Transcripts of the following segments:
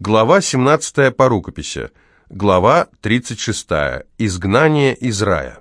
Глава 17 по рукописи. Глава 36. Изгнание из рая.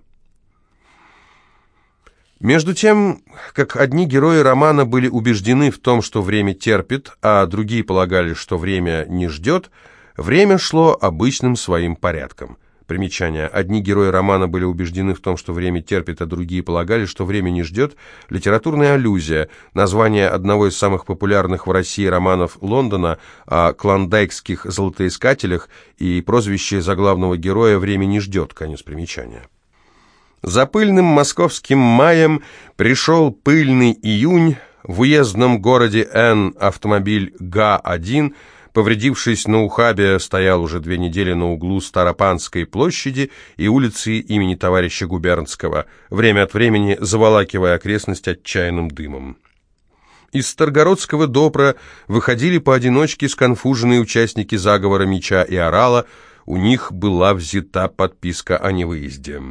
Между тем, как одни герои романа были убеждены в том, что время терпит, а другие полагали, что время не ждет, время шло обычным своим порядком – Примечание. Одни герои романа были убеждены в том, что время терпит, а другие полагали, что время не ждет. Литературная аллюзия. Название одного из самых популярных в России романов Лондона о клондайкских золотоискателях и прозвище заглавного героя «Время не ждет». Конец примечания. За пыльным московским маем пришел пыльный июнь. В уездном городе Н автомобиль ГА-1 – повредившись на ухабе, стоял уже две недели на углу Старопанской площади и улицы имени товарища Губернского, время от времени заволакивая окрестность отчаянным дымом. Из Старгородского допра выходили поодиночке сконфуженные участники заговора меча и орала, у них была взята подписка о невыезде.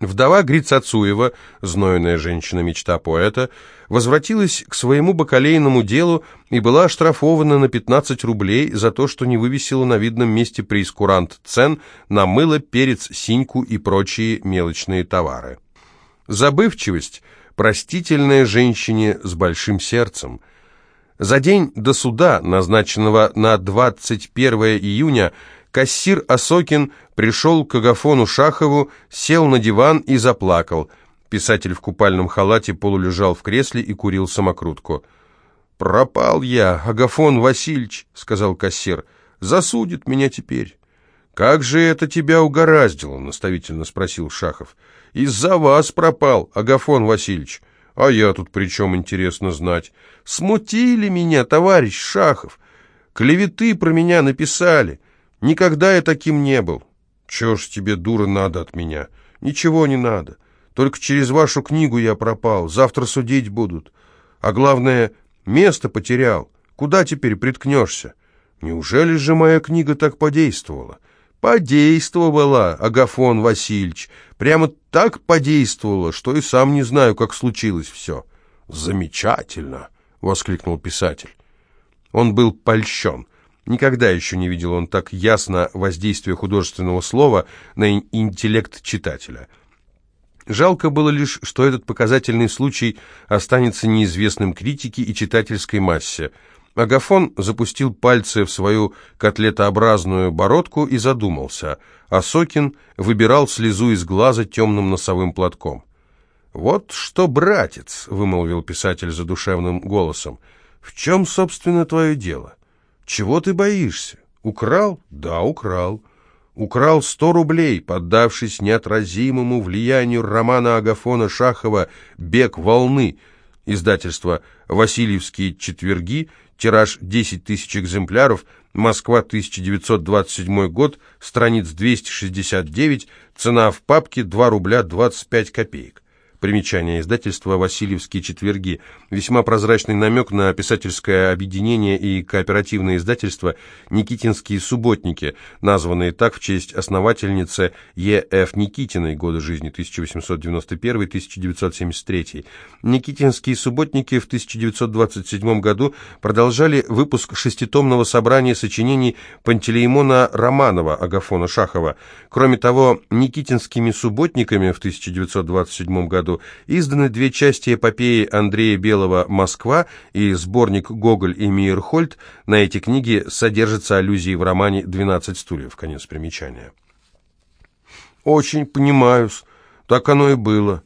Вдова Грицацуева, знойная женщина-мечта поэта, возвратилась к своему бакалейному делу и была оштрафована на 15 рублей за то, что не вывесила на видном месте прейскурант цен на мыло, перец, синьку и прочие мелочные товары. Забывчивость – простительная женщине с большим сердцем. За день до суда, назначенного на 21 июня, Кассир Осокин пришел к Агафону Шахову, сел на диван и заплакал. Писатель в купальном халате полулежал в кресле и курил самокрутку. «Пропал я, Агафон Васильевич», — сказал кассир. «Засудит меня теперь». «Как же это тебя угораздило?» — наставительно спросил Шахов. «Из-за вас пропал, Агафон Васильевич. А я тут при чем, интересно знать? Смутили меня, товарищ Шахов. Клеветы про меня написали. Никогда я таким не был. Чего ж тебе, дура, надо от меня? Ничего не надо. Только через вашу книгу я пропал. Завтра судить будут. А главное, место потерял. Куда теперь приткнешься? Неужели же моя книга так подействовала? Подействовала, Агафон Васильевич. Прямо так подействовала, что и сам не знаю, как случилось все. Замечательно, воскликнул писатель. Он был польщен. Никогда еще не видел он так ясно воздействие художественного слова на интеллект читателя. Жалко было лишь, что этот показательный случай останется неизвестным критике и читательской массе. Агафон запустил пальцы в свою котлетообразную бородку и задумался, а Сокин выбирал слезу из глаза темным носовым платком. «Вот что, братец!» — вымолвил писатель задушевным голосом. «В чем, собственно, твое дело?» Чего ты боишься? Украл? Да, украл. Украл сто рублей, поддавшись неотразимому влиянию романа Агафона Шахова «Бег волны», издательство «Васильевские четверги», тираж 10 тысяч экземпляров, Москва, 1927 год, страниц 269, цена в папке 2 рубля 25 копеек. Примечание издательства «Васильевские четверги». Весьма прозрачный намек на писательское объединение и кооперативное издательство «Никитинские субботники», названные так в честь основательницы Е.Ф. Никитиной, годы жизни 1891-1973. «Никитинские субботники» в 1927 году продолжали выпуск шеститомного собрания сочинений Пантелеймона Романова Агафона Шахова. Кроме того, «Никитинскими субботниками» в 1927 году изданы две части эпопеи Андрея Белого «Москва» и сборник «Гоголь и Мейерхольд». На эти книги содержатся аллюзии в романе «12 стульев». Конец примечания. «Очень понимаю-с. Так оно и было.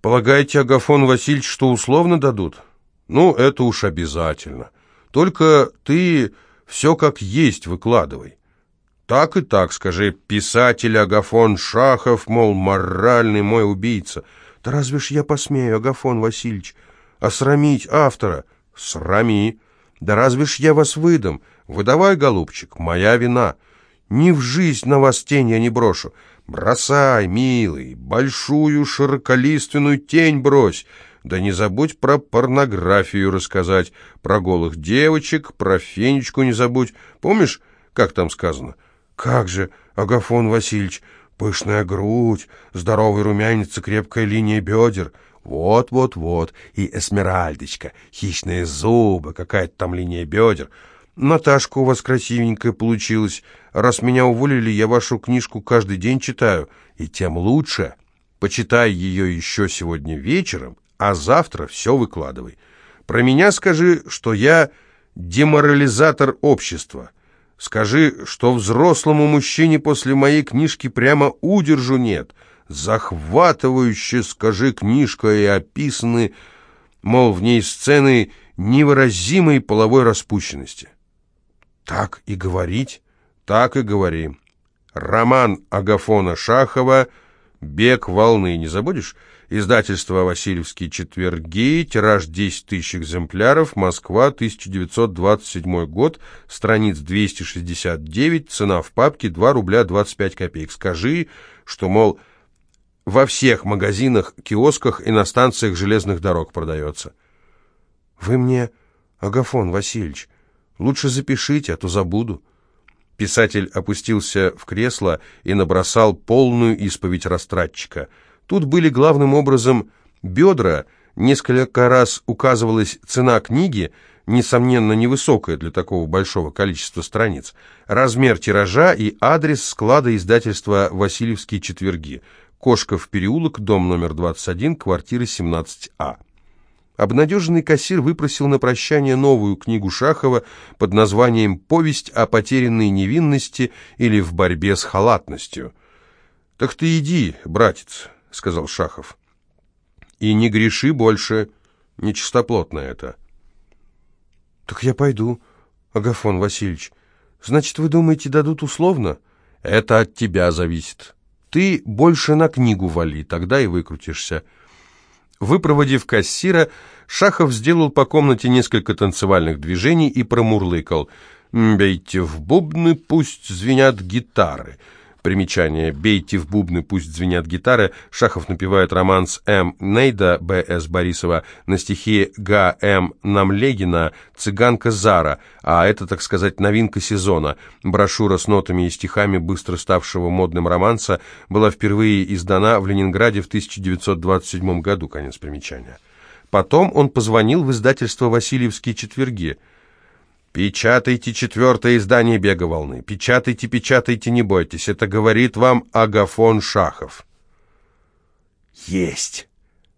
Полагаете, Агафон Васильевич, что условно дадут? Ну, это уж обязательно. Только ты все как есть выкладывай». Так и так, скажи, писатель Агафон Шахов, мол, моральный мой убийца – да разве ж я посмею, Агафон Васильевич, осрамить автора? Срами. Да разве ж я вас выдам? Выдавай, голубчик, моя вина. Ни в жизнь на вас тень я не брошу. Бросай, милый, большую широколиственную тень брось. Да не забудь про порнографию рассказать, про голых девочек, про фенечку не забудь. Помнишь, как там сказано? Как же, Агафон Васильевич, Пышная грудь, здоровый румянец и крепкая линия бедер. Вот-вот-вот. И эсмеральдочка, хищные зубы, какая-то там линия бедер. Наташка у вас красивенькая получилась. Раз меня уволили, я вашу книжку каждый день читаю. И тем лучше. Почитай ее еще сегодня вечером, а завтра все выкладывай. Про меня скажи, что я деморализатор общества. Скажи, что взрослому мужчине после моей книжки прямо удержу нет. Захватывающе скажи книжка и описаны, мол, в ней сцены невыразимой половой распущенности. Так и говорить, так и говори. Роман Агафона Шахова «Бег волны» не забудешь? Издательство «Васильевские четверги», тираж 10 тысяч экземпляров, Москва, 1927 год, страниц 269, цена в папке 2 рубля 25 копеек. Скажи, что, мол, во всех магазинах, киосках и на станциях железных дорог продается. Вы мне, Агафон Васильевич, лучше запишите, а то забуду. Писатель опустился в кресло и набросал полную исповедь растратчика – Тут были главным образом бедра, несколько раз указывалась цена книги, несомненно невысокая для такого большого количества страниц, размер тиража и адрес склада издательства «Васильевские четверги», Кошков переулок, дом номер 21, квартира 17А. Обнадеженный кассир выпросил на прощание новую книгу Шахова под названием «Повесть о потерянной невинности» или «В борьбе с халатностью». «Так ты иди, братец, — сказал Шахов. «И не греши больше, нечистоплотно это». «Так я пойду, Агафон Васильевич. Значит, вы думаете, дадут условно?» «Это от тебя зависит. Ты больше на книгу вали, тогда и выкрутишься». Выпроводив кассира, Шахов сделал по комнате несколько танцевальных движений и промурлыкал. «Бейте в бубны, пусть звенят гитары». Примечание. «Бейте в бубны, пусть звенят гитары». Шахов напевает романс М. Нейда Б.С. Борисова на стихи Г. М. Намлегина «Цыганка Зара», а это, так сказать, новинка сезона. Брошюра с нотами и стихами быстро ставшего модным романса была впервые издана в Ленинграде в 1927 году. Конец примечания. Потом он позвонил в издательство «Васильевские четверги». Печатайте четвертое издание «Бега волны». Печатайте, печатайте, не бойтесь. Это говорит вам Агафон Шахов. «Есть!»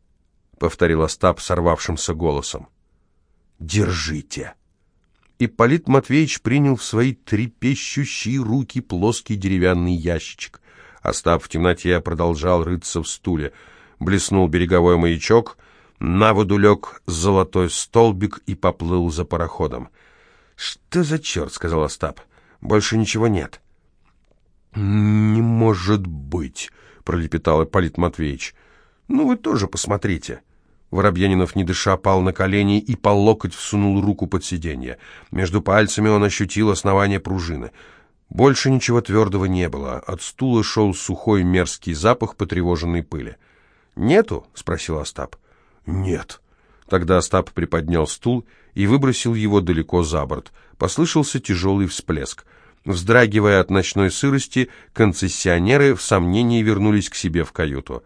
— повторил Остап сорвавшимся голосом. «Держите!» Ипполит Матвеевич принял в свои трепещущие руки плоский деревянный ящичек. Остап в темноте продолжал рыться в стуле. Блеснул береговой маячок, на воду лег золотой столбик и поплыл за пароходом. «Что за черт?» — сказал Остап. «Больше ничего нет». «Не может быть!» — пролепетал Ипполит Матвеевич. «Ну, вы тоже посмотрите». Воробьянинов, не дыша, пал на колени и по локоть всунул руку под сиденье. Между пальцами он ощутил основание пружины. Больше ничего твердого не было. От стула шел сухой мерзкий запах потревоженной пыли. «Нету?» — спросил Остап. «Нет». Тогда Остап приподнял стул и выбросил его далеко за борт. Послышался тяжелый всплеск. Вздрагивая от ночной сырости, концессионеры в сомнении вернулись к себе в каюту.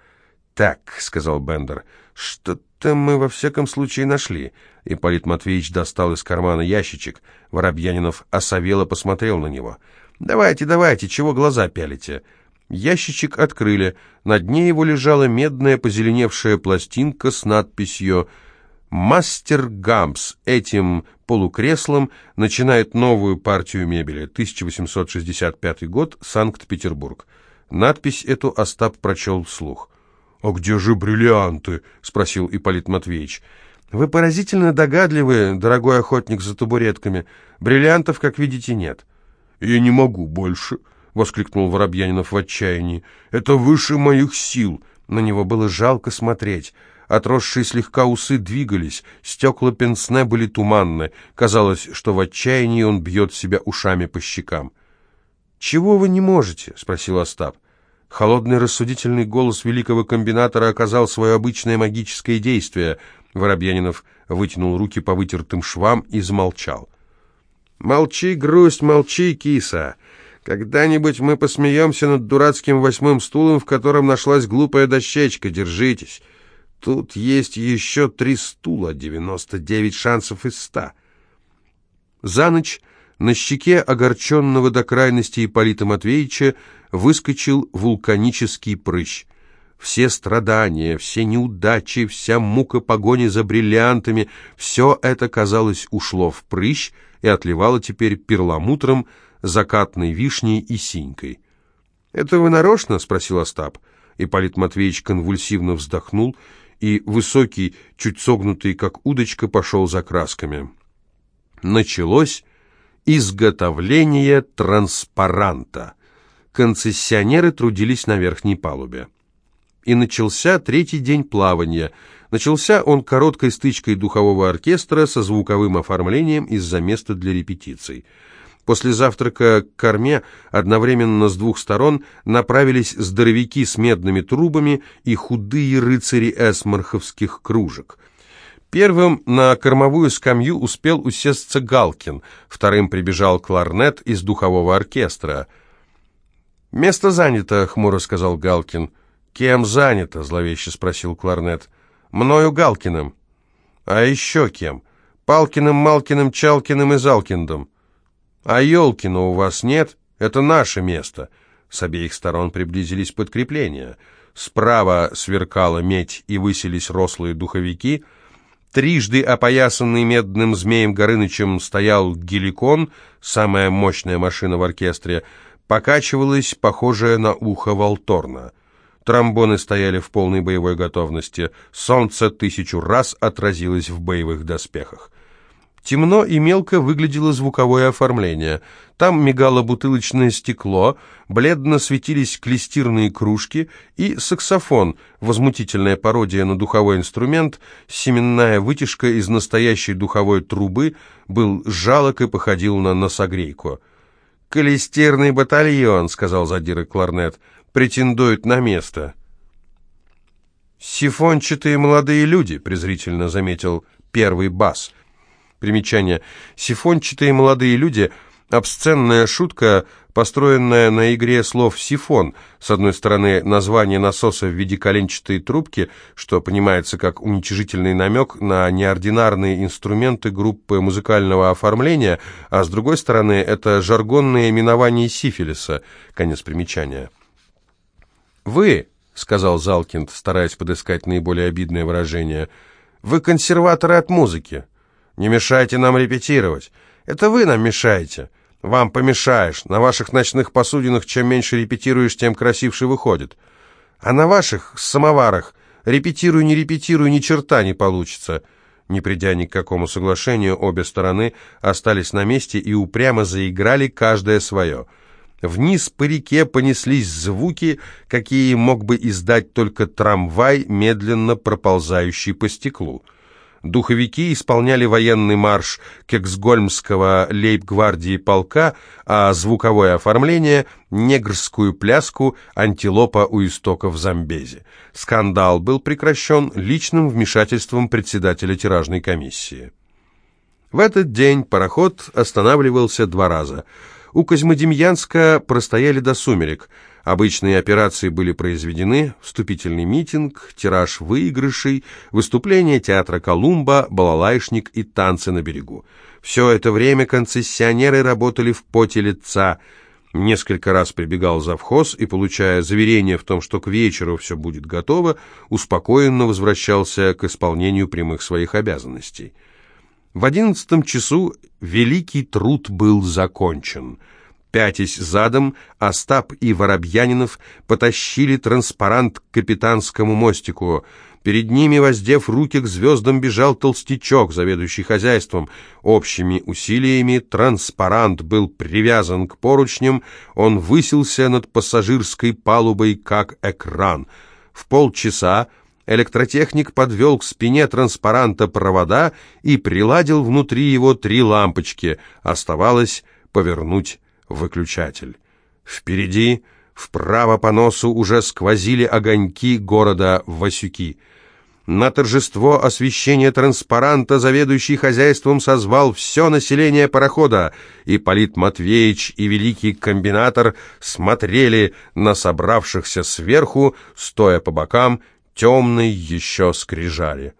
«Так», — сказал Бендер, — «что-то мы во всяком случае нашли». Ипполит Матвеевич достал из кармана ящичек. Воробьянинов осовело посмотрел на него. «Давайте, давайте, чего глаза пялите?» Ящичек открыли. На дне его лежала медная позеленевшая пластинка с надписью «Связь». Мастер Гампс этим полукреслом начинает новую партию мебели. 1865 год, Санкт-Петербург. Надпись эту Остап прочел вслух. «А где же бриллианты?» — спросил Ипполит Матвеевич. «Вы поразительно догадливы, дорогой охотник за табуретками. Бриллиантов, как видите, нет». «Я не могу больше», — воскликнул Воробьянинов в отчаянии. «Это выше моих сил». На него было жалко смотреть. Отросшие слегка усы двигались, стекла пенсне были туманны. Казалось, что в отчаянии он бьет себя ушами по щекам. «Чего вы не можете?» — спросил Остап. Холодный рассудительный голос великого комбинатора оказал свое обычное магическое действие. Воробьянинов вытянул руки по вытертым швам и замолчал. «Молчи, грусть, молчи, киса. Когда-нибудь мы посмеемся над дурацким восьмым стулом, в котором нашлась глупая дощечка. Держитесь. Тут есть еще три стула, 99 шансов из ста. За ночь На щеке огорченного до крайности Ипполита Матвеевича выскочил вулканический прыщ. Все страдания, все неудачи, вся мука погони за бриллиантами — все это, казалось, ушло в прыщ и отливало теперь перламутром, закатной вишней и синькой. «Это вы нарочно?» — спросил Остап. Ипполит Матвеевич конвульсивно вздохнул, и высокий, чуть согнутый, как удочка, пошел за красками. Началось изготовление транспаранта. Концессионеры трудились на верхней палубе. И начался третий день плавания. Начался он короткой стычкой духового оркестра со звуковым оформлением из-за места для репетиций. После завтрака к корме одновременно с двух сторон направились здоровяки с медными трубами и худые рыцари эсмарховских кружек. Первым на кормовую скамью успел усесться Галкин, вторым прибежал кларнет из духового оркестра. «Место занято», — хмуро сказал Галкин. «Кем занято?» — зловеще спросил кларнет. «Мною Галкиным». «А еще кем?» «Палкиным, Малкиным, Чалкиным и Залкиндом». «А Елкина у вас нет? Это наше место». С обеих сторон приблизились подкрепления. Справа сверкала медь и высились рослые духовики — Трижды опоясанный медным змеем Горынычем стоял геликон, самая мощная машина в оркестре, покачивалась, похожая на ухо Волторна. Тромбоны стояли в полной боевой готовности. Солнце тысячу раз отразилось в боевых доспехах. Темно и мелко выглядело звуковое оформление. Там мигало бутылочное стекло, бледно светились клестирные кружки и саксофон, возмутительная пародия на духовой инструмент, семенная вытяжка из настоящей духовой трубы, был жалок и походил на носогрейку. «Клестирный батальон», — сказал задира кларнет, — «претендует на место». «Сифончатые молодые люди», — презрительно заметил первый бас — Примечание. Сифончатые молодые люди – обсценная шутка, построенная на игре слов «сифон». С одной стороны, название насоса в виде коленчатой трубки, что понимается как уничижительный намек на неординарные инструменты группы музыкального оформления, а с другой стороны, это жаргонное именование сифилиса. Конец примечания. «Вы», — сказал Залкинд, стараясь подыскать наиболее обидное выражение, — «вы консерваторы от музыки». Не мешайте нам репетировать. Это вы нам мешаете. Вам помешаешь. На ваших ночных посудинах чем меньше репетируешь, тем красивше выходит. А на ваших самоварах репетируй, не репетируй, ни черта не получится». Не придя ни к какому соглашению, обе стороны остались на месте и упрямо заиграли каждое свое. Вниз по реке понеслись звуки, какие мог бы издать только трамвай, медленно проползающий по стеклу. Духовики исполняли военный марш Кексгольмского лейб-гвардии полка, а звуковое оформление — негрскую пляску «Антилопа у истоков Замбези». Скандал был прекращен личным вмешательством председателя тиражной комиссии. В этот день пароход останавливался два раза. У Козьмодемьянска простояли до сумерек — Обычные операции были произведены, вступительный митинг, тираж выигрышей, выступление театра «Колумба», балалайшник и танцы на берегу. Все это время концессионеры работали в поте лица. Несколько раз прибегал завхоз и, получая заверение в том, что к вечеру все будет готово, успокоенно возвращался к исполнению прямых своих обязанностей. В одиннадцатом часу великий труд был закончен – Пятясь задом, Остап и Воробьянинов потащили транспарант к капитанскому мостику. Перед ними, воздев руки к звездам, бежал толстячок, заведующий хозяйством. Общими усилиями транспарант был привязан к поручням, он высился над пассажирской палубой, как экран. В полчаса электротехник подвел к спине транспаранта провода и приладил внутри его три лампочки. Оставалось повернуть выключатель. Впереди, вправо по носу, уже сквозили огоньки города Васюки. На торжество освещения транспаранта заведующий хозяйством созвал все население парохода, и Полит Матвеевич и великий комбинатор смотрели на собравшихся сверху, стоя по бокам, темной еще скрижали.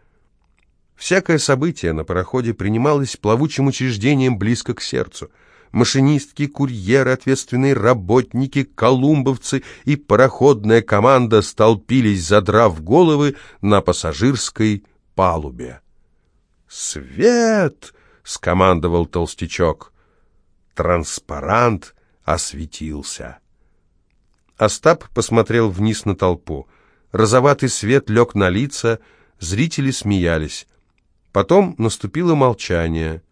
Всякое событие на пароходе принималось плавучим учреждением близко к сердцу — Машинистки, курьеры, ответственные работники, колумбовцы и пароходная команда столпились, задрав головы на пассажирской палубе. «Свет!» — скомандовал толстячок. Транспарант осветился. Остап посмотрел вниз на толпу. Розоватый свет лег на лица, зрители смеялись. Потом наступило молчание,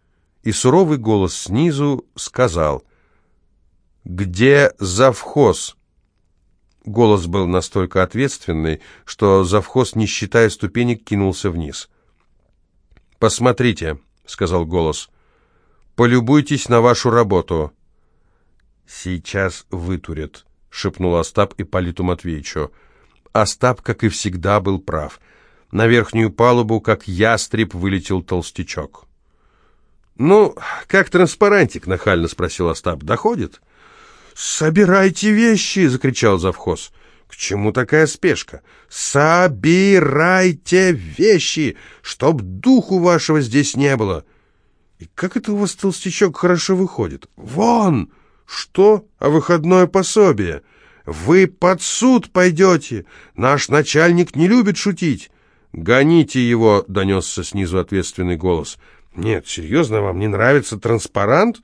и суровый голос снизу сказал «Где завхоз?» Голос был настолько ответственный, что завхоз, не считая ступенек, кинулся вниз. «Посмотрите», — сказал голос, — «полюбуйтесь на вашу работу». «Сейчас вытурят», — шепнул Остап Ипполиту Матвеевичу. Остап, как и всегда, был прав — на верхнюю палубу, как ястреб, вылетел толстячок. «Ну, как транспарантик?» — нахально спросил Остап. «Доходит?» «Собирайте вещи!» — закричал завхоз. «К чему такая спешка? Собирайте вещи, чтоб духу вашего здесь не было!» «И как это у вас, толстячок, хорошо выходит?» «Вон!» «Что? А выходное пособие?» «Вы под суд пойдете! Наш начальник не любит шутить!» «Гоните его!» — донесся снизу ответственный голос. «Нет, серьезно, вам не нравится транспарант?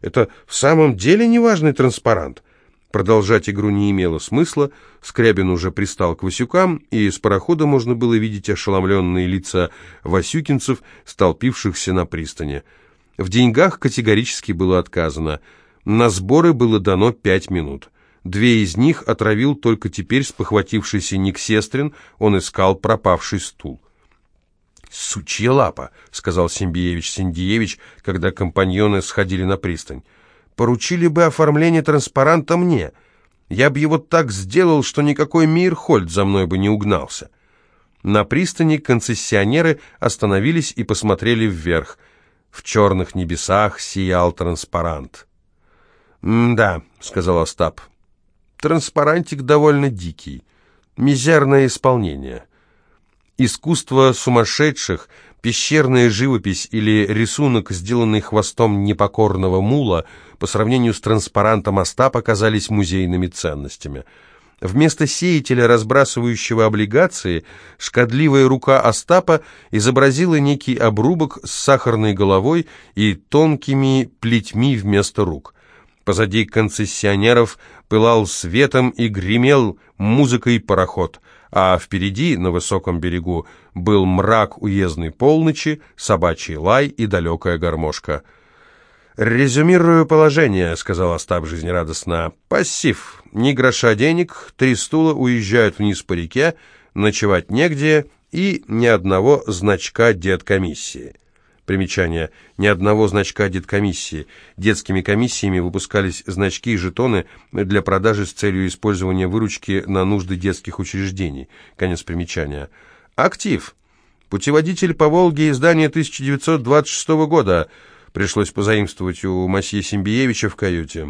Это в самом деле неважный транспарант». Продолжать игру не имело смысла, Скрябин уже пристал к Васюкам, и с парохода можно было видеть ошеломленные лица васюкинцев, столпившихся на пристани. В деньгах категорически было отказано. На сборы было дано пять минут. Две из них отравил только теперь спохватившийся Ник Сестрин, он искал пропавший стул. «Сучья лапа», — сказал Симбиевич Синдиевич, когда компаньоны сходили на пристань. «Поручили бы оформление транспаранта мне. Я бы его так сделал, что никакой Мирхольд за мной бы не угнался». На пристани концессионеры остановились и посмотрели вверх. В черных небесах сиял транспарант. «Да», — сказал Остап, Транспарантик довольно дикий. Мизерное исполнение. Искусство сумасшедших, пещерная живопись или рисунок, сделанный хвостом непокорного мула, по сравнению с транспарантом Остап оказались музейными ценностями. Вместо сеятеля, разбрасывающего облигации, шкодливая рука Остапа изобразила некий обрубок с сахарной головой и тонкими плетьми вместо рук. Позади концессионеров пылал светом и гремел музыкой пароход, а впереди, на высоком берегу, был мрак уездной полночи, собачий лай и далекая гармошка. «Резюмирую положение», — сказал Остап жизнерадостно. «Пассив. Ни гроша денег, три стула уезжают вниз по реке, ночевать негде и ни одного значка деткомиссии». Примечание. Ни одного значка деткомиссии. Детскими комиссиями выпускались значки и жетоны для продажи с целью использования выручки на нужды детских учреждений. Конец примечания. Актив. Путеводитель по Волге, издание 1926 года. Пришлось позаимствовать у Масье Симбиевича в каюте.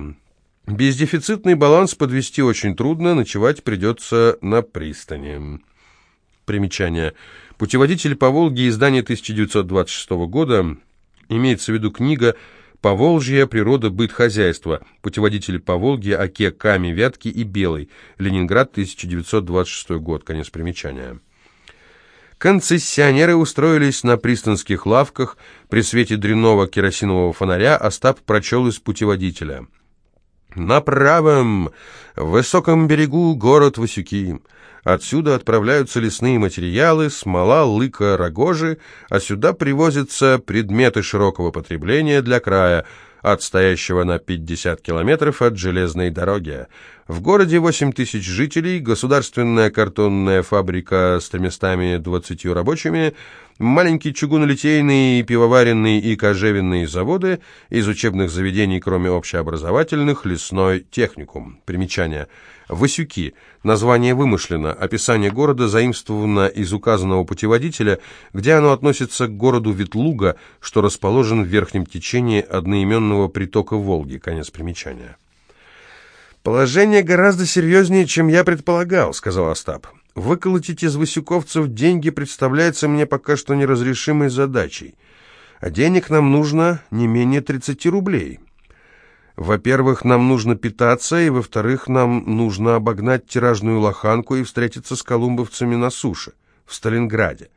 Бездефицитный баланс подвести очень трудно, ночевать придется на пристани. Примечание. Путеводитель по Волге, издание 1926 года, имеется в виду книга «Поволжье. Природа. Быт. Хозяйство». Путеводитель по Волге, Оке, Каме, Вятке и Белой. Ленинград, 1926 год. Конец примечания. Концессионеры устроились на пристанских лавках. При свете дрянного керосинового фонаря Остап прочел из путеводителя. «На правом, высоком берегу город Васюки». Отсюда отправляются лесные материалы, смола, лыка, рогожи, а сюда привозятся предметы широкого потребления для края, отстоящего на 50 километров от железной дороги. В городе 8 тысяч жителей, государственная картонная фабрика с 320 рабочими, маленькие чугунолитейные, пивоваренные и кожевенные заводы, из учебных заведений, кроме общеобразовательных, лесной техникум. Примечание. Васюки. Название вымышлено. Описание города заимствовано из указанного путеводителя, где оно относится к городу Ветлуга, что расположен в верхнем течении одноименного притока Волги. Конец примечания. «Положение гораздо серьезнее, чем я предполагал», — сказал Остап. «Выколотить из васюковцев деньги представляется мне пока что неразрешимой задачей. А денег нам нужно не менее 30 рублей». Во-первых, нам нужно питаться, и, во-вторых, нам нужно обогнать тиражную лоханку и встретиться с колумбовцами на суше, в Сталинграде.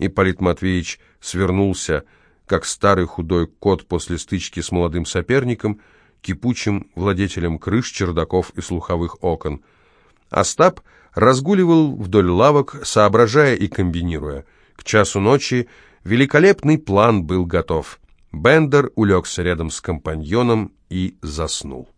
Ипполит Матвеевич свернулся, как старый худой кот после стычки с молодым соперником, кипучим владетелем крыш, чердаков и слуховых окон. Остап разгуливал вдоль лавок, соображая и комбинируя. К часу ночи великолепный план был готов. Бендер улегся рядом с компаньоном и заснул.